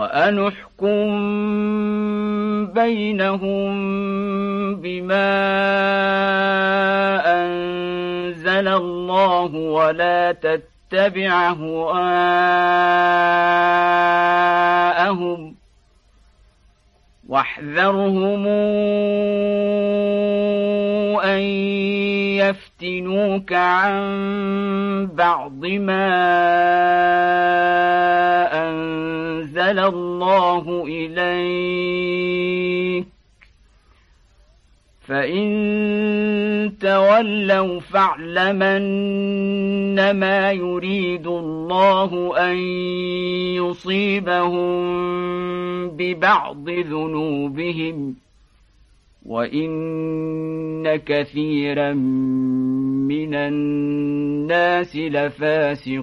وأنحكم بينهم بما أنزل الله ولا تتبع هواءهم واحذرهم أن يفتنوك عن بعض ما أنزل الله إليك. فإن تولوا فاعلمن يريد الله أن يصيبهم ببعض ذنوبهم. وإن كثيرا من الناس لفاسقون.